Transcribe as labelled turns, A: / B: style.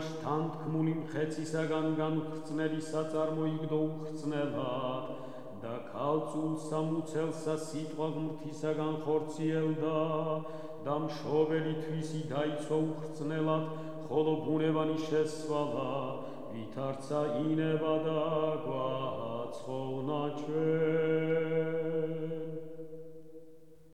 A: მაშ თანთქმული მხეცისაგან განხრწნელი საწარმო იგდო უხრწნელა და ქალწულ სამუცელსა სიტყვა ღმრთისაგან ხორციელდა და მშობელი თვისი დაიცვა უხრწნელად ხოლო ბუნევანი შესვალა ვითარცა ინება და გვაცხოვნა ჩვენ.